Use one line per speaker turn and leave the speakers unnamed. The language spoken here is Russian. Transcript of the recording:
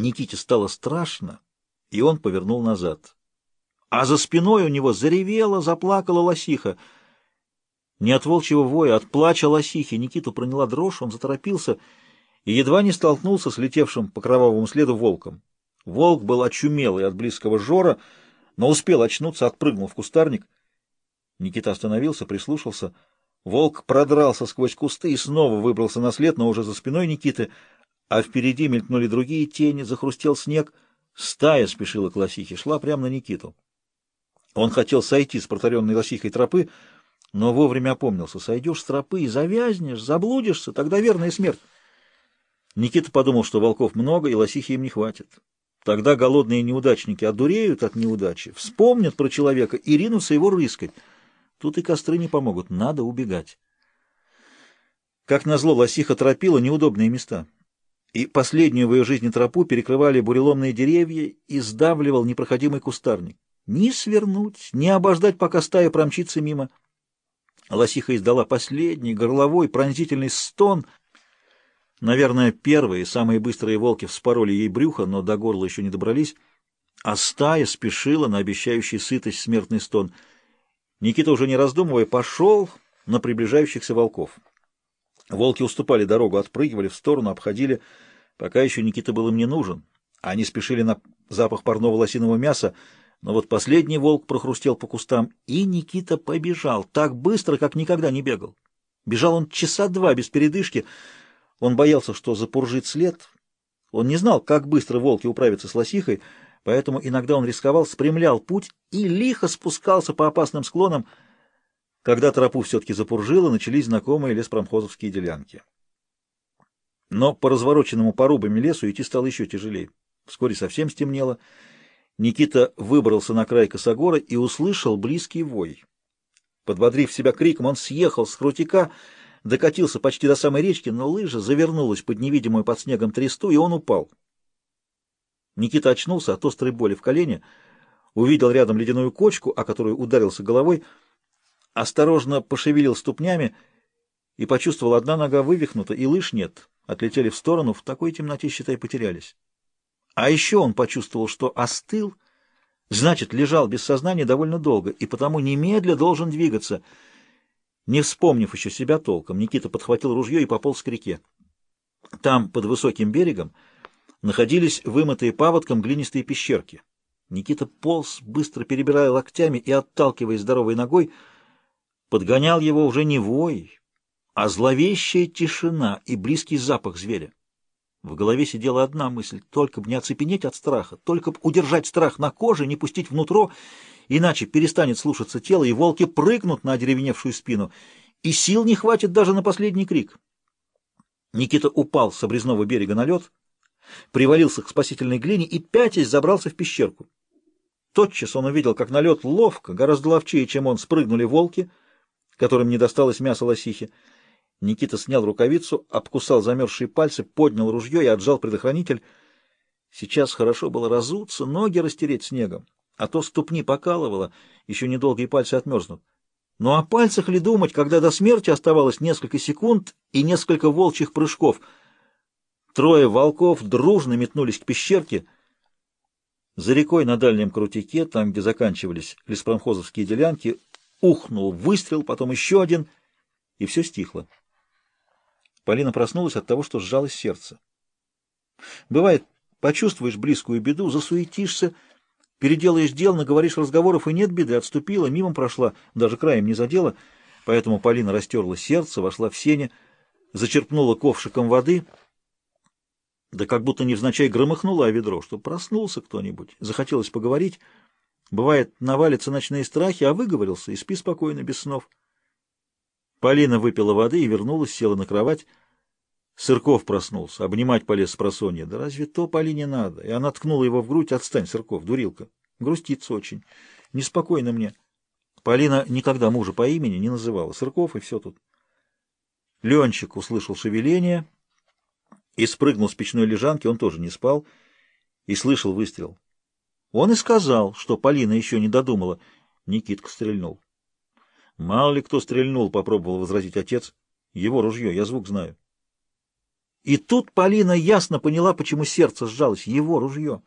Никите стало страшно, и он повернул назад. А за спиной у него заревела, заплакала лосиха. Не от волчьего воя, от плача лосихи Никиту проняла дрожь, он заторопился и едва не столкнулся с летевшим по кровавому следу волком. Волк был очумелый от близкого жора, но успел очнуться, отпрыгнул в кустарник. Никита остановился, прислушался. Волк продрался сквозь кусты и снова выбрался на след, но уже за спиной Никиты, а впереди мелькнули другие тени, захрустел снег. Стая спешила к лосихе, шла прямо на Никиту. Он хотел сойти с протаренной лосихой тропы, но вовремя опомнился. Сойдешь с тропы и завязнешь, заблудишься, тогда верная смерть. Никита подумал, что волков много, и лосихи им не хватит. Тогда голодные неудачники одуреют от неудачи, вспомнят про человека и ринутся его рыскать. Тут и костры не помогут, надо убегать. Как назло, лосиха торопила неудобные места. И последнюю в ее жизни тропу перекрывали буреломные деревья и сдавливал непроходимый кустарник. Ни свернуть, ни обождать, пока стая промчится мимо. Лосиха издала последний горловой пронзительный стон — Наверное, первые, самые быстрые волки вспороли ей брюхо, но до горла еще не добрались, а стая спешила на обещающий сытость смертный стон. Никита, уже не раздумывая, пошел на приближающихся волков. Волки уступали дорогу, отпрыгивали в сторону, обходили, пока еще Никита был им не нужен. Они спешили на запах парного лосиного мяса, но вот последний волк прохрустел по кустам, и Никита побежал так быстро, как никогда не бегал. Бежал он часа два без передышки, он боялся, что запуржит след. Он не знал, как быстро волки управятся с лосихой, поэтому иногда он рисковал, спрямлял путь и лихо спускался по опасным склонам. Когда тропу все-таки запуржило, начались знакомые леспромхозовские делянки. Но по развороченному порубами лесу идти стало еще тяжелее. Вскоре совсем стемнело. Никита выбрался на край косогора и услышал близкий вой. Подбодрив себя криком, он съехал с крутика, докатился почти до самой речки, но лыжа завернулась под невидимую под снегом тресту, и он упал. Никита очнулся от острой боли в колене, увидел рядом ледяную кочку, о которую ударился головой, осторожно пошевелил ступнями и почувствовал, одна нога вывихнута, и лыж нет. Отлетели в сторону, в такой темноте, считай, потерялись. А еще он почувствовал, что остыл, значит, лежал без сознания довольно долго, и потому немедля должен двигаться — не вспомнив еще себя толком, Никита подхватил ружье и пополз к реке. Там, под высоким берегом, находились вымытые паводком глинистые пещерки. Никита полз, быстро перебирая локтями и отталкивая здоровой ногой, подгонял его уже не вой, а зловещая тишина и близкий запах зверя. В голове сидела одна мысль — только бы не оцепенеть от страха, только бы удержать страх на коже, не пустить внутрь иначе перестанет слушаться тело, и волки прыгнут на одеревеневшую спину, и сил не хватит даже на последний крик. Никита упал с обрезного берега на лед, привалился к спасительной глине и, пятясь, забрался в пещерку. Тотчас он увидел, как на лед ловко, гораздо ловчее, чем он, спрыгнули волки, которым не досталось мяса лосихи. Никита снял рукавицу, обкусал замерзшие пальцы, поднял ружье и отжал предохранитель. Сейчас хорошо было разуться, ноги растереть снегом а то ступни покалывало, еще недолго и пальцы отмерзнут. Ну о пальцах ли думать, когда до смерти оставалось несколько секунд и несколько волчьих прыжков? Трое волков дружно метнулись к пещерке. За рекой на дальнем крутике, там, где заканчивались леспромхозовские делянки, ухнул выстрел, потом еще один, и все стихло. Полина проснулась от того, что сжалось сердце. Бывает, почувствуешь близкую беду, засуетишься, Переделаешь дел, наговоришь разговоров, и нет беды, отступила, мимо прошла, даже краем не задела. Поэтому Полина растерла сердце, вошла в сене, зачерпнула ковшиком воды, да как будто невзначай громыхнула о ведро, что проснулся кто-нибудь, захотелось поговорить. Бывает, навалятся ночные страхи, а выговорился, и спи спокойно, без снов. Полина выпила воды и вернулась, села на кровать. Сырков проснулся, обнимать полез с просонья. Да разве то Полине надо? И она ткнула его в грудь. Отстань, Сырков, дурилка. Грустится очень. Неспокойно мне. Полина никогда мужа по имени не называла. Сырков и все тут. Ленчик услышал шевеление и спрыгнул с печной лежанки. Он тоже не спал и слышал выстрел. Он и сказал, что Полина еще не додумала. Никитка стрельнул. Мало ли кто стрельнул, попробовал возразить отец. Его ружье, я звук знаю. И тут Полина ясно поняла, почему сердце сжалось. Его ружье.